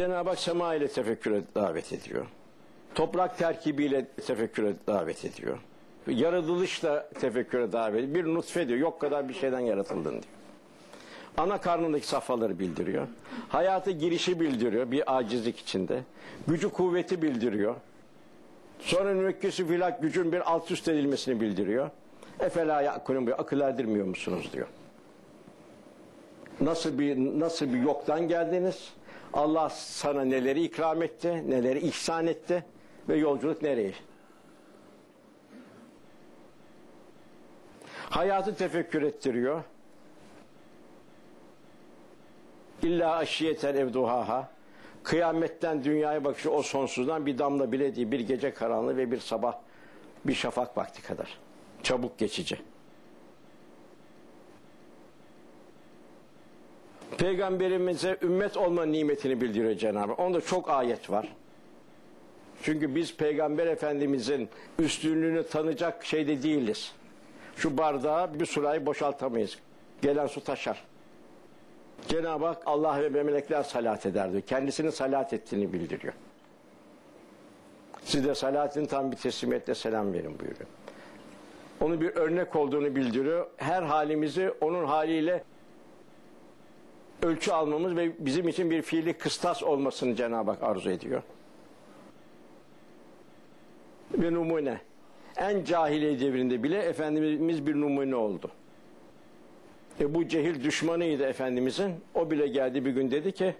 Cenab-ı Hak sema ile tefekküre davet ediyor. Toprak terkibiyle tefekküre davet ediyor. Yaratılışla tefekküre davet ediyor. Bir nutfe diyor. Yok kadar bir şeyden yaratıldın diyor. Ana karnındaki safhaları bildiriyor. Hayatı girişi bildiriyor bir acizlik içinde. Gücü kuvveti bildiriyor. Sonra müvekkisi filak gücün bir alt üst edilmesini bildiriyor. Efela yakulun bir akıl erdirmiyor musunuz diyor. Nasıl bir nasıl bir yoktan geldiniz? Allah sana neleri ikram etti, neleri ihsan etti ve yolculuk nereye? Hayatı tefekkür ettiriyor. İlla aşiyeten evduhaha. Kıyametten dünyaya bakışı o sonsuzdan bir damla bile değil. Bir gece karanlığı ve bir sabah bir şafak vakti kadar. Çabuk geçici. Peygamberimize ümmet olma nimetini bildiriyor Cenab-ı Hak. Onda çok ayet var. Çünkü biz Peygamber Efendimizin üstünlüğünü tanıyacak şeyde değiliz. Şu bardağı bir sulayı boşaltamayız. Gelen su taşar. Cenab-ı Hak Allah ve melekler salat ederdi. Kendisinin salat ettiğini bildiriyor. Siz de salatin tam bir teslimiyetle selam verin buyuruyor. Onun bir örnek olduğunu bildiriyor. Her halimizi onun haliyle ölçü almamız ve bizim için bir fiili kıstas olmasını Cenab-ı Hak arzu ediyor. Ve numune. En cahiliye devrinde bile Efendimiz bir numune oldu. E bu cehil düşmanıydı Efendimizin. O bile geldi bir gün dedi ki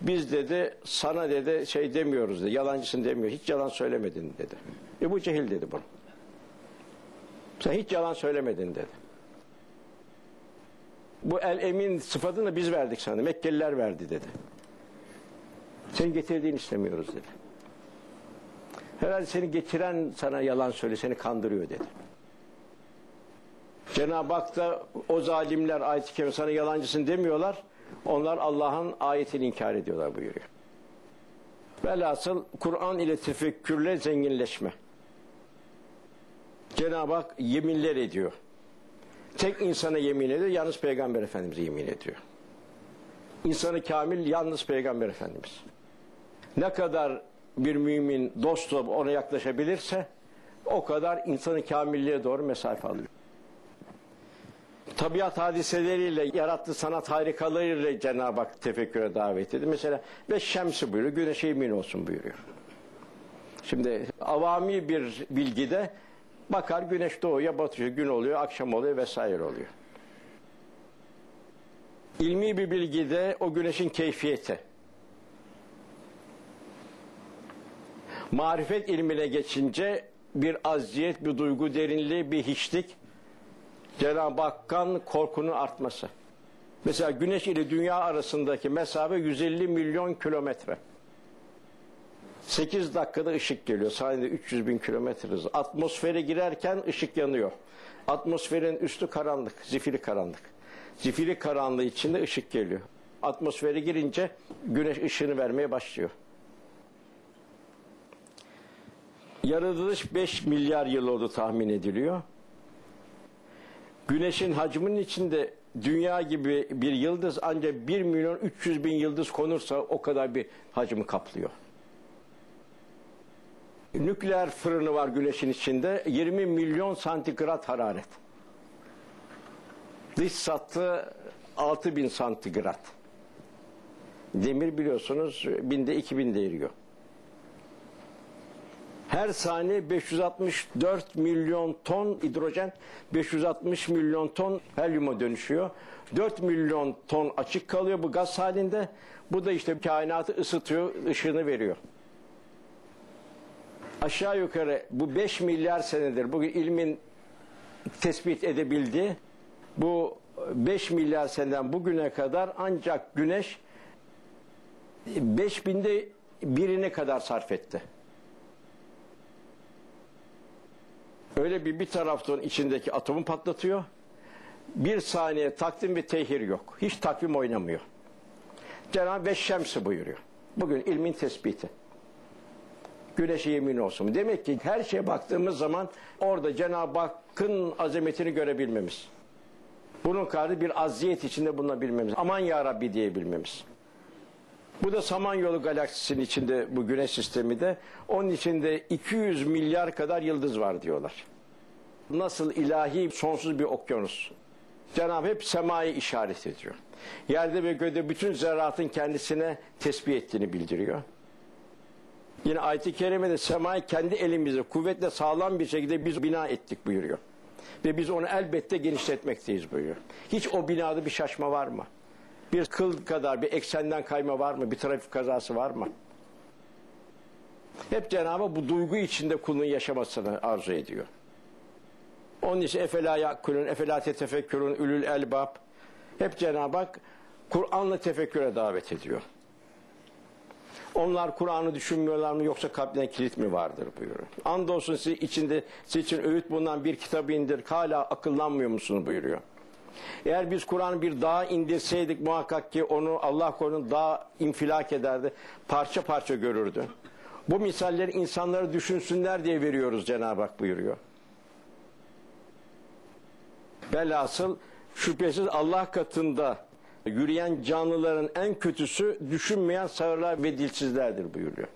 biz dedi sana dedi şey demiyoruz dedi. Yalancısın demiyor. Hiç yalan söylemedin dedi. E bu cehil dedi bunu. Sen hiç yalan söylemedin dedi. Bu el emin sıfatını biz verdik sana. Mekkeliler verdi dedi. Senin getirdiğini istemiyoruz dedi. Herhalde seni getiren sana yalan söyle, seni kandırıyor dedi. Cenab-ı Hak da o zalimler ayet-i sana yalancısın demiyorlar. Onlar Allah'ın ayetini inkar ediyorlar buyuruyor. Velhasıl Kur'an ile tefekkürle zenginleşme. Cenab-ı Hak yeminler ediyor. Tek insana yemin ediyor, yalnız Peygamber Efendimiz'e yemin ediyor. İnsanı kamil yalnız Peygamber Efendimiz. Ne kadar bir mümin dostla ona yaklaşabilirse o kadar insanı kamilliğe doğru mesafe alıyor. Tabiat hadiseleriyle, yarattığı sanat harikalarıyla Cenab-ı Hak tefekküre davet ediyor. Mesela ve şemsi buyuruyor, güneşe yemin olsun buyuruyor. Şimdi avami bir bilgide bakar güneş doğuya batıyor, gün oluyor, akşam oluyor vesaire oluyor. İlmi bir bilgide o güneşin keyfiyeti. Marifet ilmine geçince bir aziyet, bir duygu derinliği, bir hiçlik, Cenab-ı Hakk'ın korkunun artması. Mesela güneş ile dünya arasındaki mesafe 150 milyon kilometre. 8 dakikada ışık geliyor. Saniyede 300 bin kilometre hızı. Atmosfere girerken ışık yanıyor. Atmosferin üstü karanlık, zifiri karanlık. Zifiri karanlığı içinde ışık geliyor. Atmosfere girince güneş ışığını vermeye başlıyor. Yaratılış 5 milyar yıl oldu tahmin ediliyor. Güneşin hacminin içinde dünya gibi bir yıldız ancak 1 milyon 300 bin yıldız konursa o kadar bir hacmi kaplıyor. Nükleer fırını var güneşin içinde 20 milyon santigrat hararet. Dış sattı 6 bin santigrat. Demir biliyorsunuz binde 2000 de eriyor. Her saniye 564 milyon ton hidrojen, 560 milyon ton helyuma dönüşüyor. 4 milyon ton açık kalıyor bu gaz halinde. Bu da işte kainatı ısıtıyor, ışığını veriyor. Aşağı yukarı bu 5 milyar senedir bugün ilmin tespit edebildiği bu 5 milyar seneden bugüne kadar ancak güneş 5000'de birini kadar sarf etti. Öyle bir bir taraftan içindeki atomu patlatıyor. Bir saniye takdim ve tehir yok. Hiç takvim oynamıyor. Cenab-ı Hak Şemsi buyuruyor. Bugün ilmin tespiti. Güneşe yemin olsun. Demek ki her şeye baktığımız zaman orada Cenab-ı Hakk'ın azametini görebilmemiz. Bunun karşı bir aziyet içinde bulunabilmemiz. Aman ya Rabbi diyebilmemiz. Bu da Samanyolu galaksisinin içinde bu güneş sistemi de. Onun içinde 200 milyar kadar yıldız var diyorlar. Nasıl ilahi sonsuz bir okyanus. Cenab-ı hep semayı işaret ediyor. Yerde ve gökte bütün zerratın kendisine tesbih ettiğini bildiriyor. Yine ayet-i kerimede semayı kendi elimizle kuvvetle sağlam bir şekilde biz bina ettik buyuruyor. Ve biz onu elbette genişletmekteyiz buyuruyor. Hiç o binada bir şaşma var mı? Bir kıl kadar bir eksenden kayma var mı? Bir trafik kazası var mı? Hep Cenab-ı bu duygu içinde kulun yaşamasını arzu ediyor. Onun için efela yakulun, efela tetefekkürün, ülül elbab. Hep Cenab-ı Hak Kur'an'la tefekküre davet ediyor. Onlar Kur'an'ı düşünmüyorlar mı yoksa kalplerine kilit mi vardır buyuruyor. Andolsun siz içinde sizin için öğüt bulunan bir kitabı indir. Hala akıllanmıyor musunuz buyuruyor. Eğer biz Kur'an'ı bir dağa indirseydik muhakkak ki onu Allah korusun dağ infilak ederdi. Parça parça görürdü. Bu misalleri insanları düşünsünler diye veriyoruz Cenab-ı Hak buyuruyor. Velhasıl şüphesiz Allah katında yürüyen canlıların en kötüsü düşünmeyen sağırlar ve dilsizlerdir buyuruyor.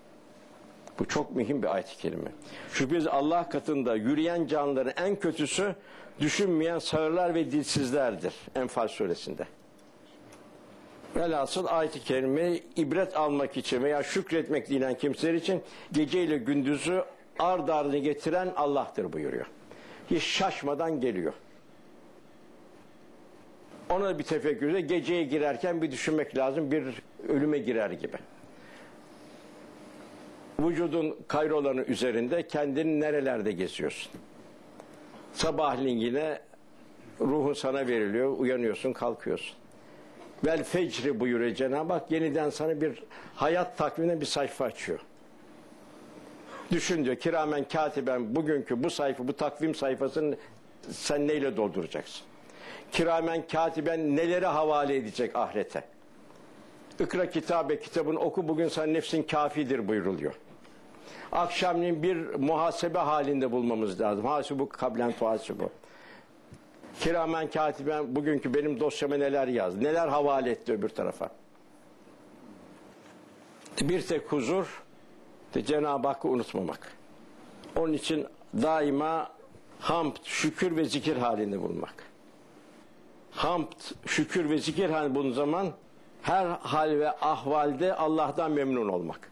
Bu çok mühim bir ayet-i kerime. Şüphesiz Allah katında yürüyen canlıların en kötüsü düşünmeyen sağırlar ve dilsizlerdir. Enfal suresinde. Velhasıl ayet-i kerime ibret almak için veya şükretmek dilen kimseler için geceyle gündüzü ard ardına getiren Allah'tır buyuruyor. Hiç şaşmadan geliyor. Ona bir tefekkürde geceye girerken bir düşünmek lazım. Bir ölüme girer gibi. Vücudun kayrolanı üzerinde kendini nerelerde geziyorsun? Sabahleyin yine ruhun sana veriliyor. Uyanıyorsun, kalkıyorsun. Vel fecri buyuruyor Cenab-ı Hak. Yeniden sana bir hayat takvimine bir sayfa açıyor. Düşün diyor kiramen katiben bugünkü bu sayfa, bu takvim sayfasını sen neyle dolduracaksın? Kiramen katiben neleri havale edecek ahirete. Ikra kitabe kitabını oku bugün sen nefsin kafidir buyuruluyor. Akşamleyin bir muhasebe halinde bulmamız lazım. Hasibu kablen tuhasibu. Kiramen katiben bugünkü benim dosyama neler yaz, neler havale etti öbür tarafa. Bir tek huzur, Cenab-ı Hakk'ı unutmamak. Onun için daima hamd, şükür ve zikir halinde bulmak hamd, şükür ve zikir halinde bunun zaman her hal ve ahvalde Allah'tan memnun olmak.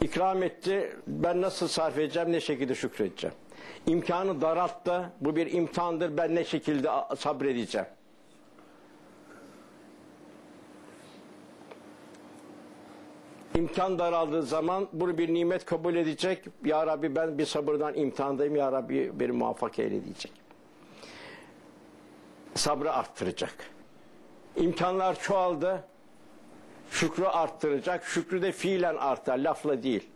İkram etti, ben nasıl sarf edeceğim, ne şekilde şükredeceğim. İmkanı daralttı, bu bir imtihandır, ben ne şekilde sabredeceğim. İmkan daraldığı zaman bunu bir nimet kabul edecek. Ya Rabbi ben bir sabırdan imtihandayım, Ya Rabbi beni muvaffak eyle diyecek sabrı arttıracak. İmkanlar çoğaldı. Şükrü arttıracak. Şükrü de fiilen artar, lafla değil.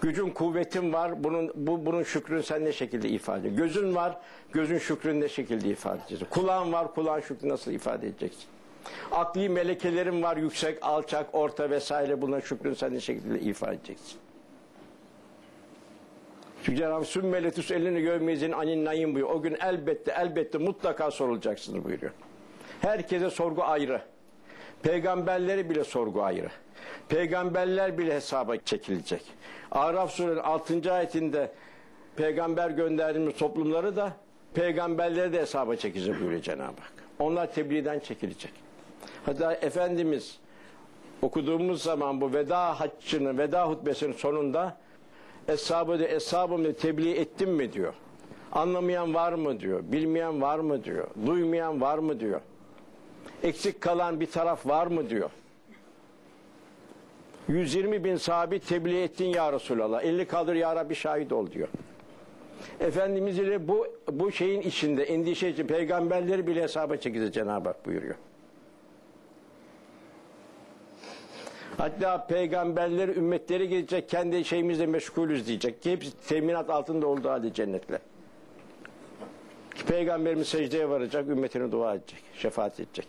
Gücün, kuvvetin var. Bunun bu bunun şükrünü sen ne şekilde ifade ediyorsun? Gözün var. Gözün şükrünü ne şekilde ifade edeceksin? Kulağın var. Kulağın şükrünü nasıl ifade edeceksin? Akli melekelerin var. Yüksek, alçak, orta vesaire. Bunların şükrünü sen ne şekilde ifade edeceksin? Çünkü Cenab-ı Sümmeletüs elini görmeyizin anin nayim buyuruyor. O gün elbette elbette mutlaka sorulacaksınız buyuruyor. Herkese sorgu ayrı. Peygamberleri bile sorgu ayrı. Peygamberler bile hesaba çekilecek. Araf surenin 6. ayetinde peygamber gönderdiğimiz toplumları da peygamberleri de hesaba çekecek buyuruyor Cenab-ı Hak. Onlar tebliğden çekilecek. Hatta Efendimiz okuduğumuz zaman bu veda haccının, veda hutbesinin sonunda Eshabı de eshabımı tebliğ ettim mi diyor. Anlamayan var mı diyor. Bilmeyen var mı diyor. Duymayan var mı diyor. Eksik kalan bir taraf var mı diyor. 120 bin sahabi tebliğ ettin ya Resulallah. 50 kaldır ya Rabbi şahit ol diyor. Efendimiz ile bu, bu şeyin içinde endişe için peygamberleri bile hesaba çekecek Cenab-ı Hak buyuruyor. Hatta peygamberler ümmetleri gelecek kendi şeyimizle meşgulüz diyecek ki hepsi teminat altında olduğu halde cennetle. Peygamberimiz secdeye varacak, ümmetine dua edecek, şefaat edecek.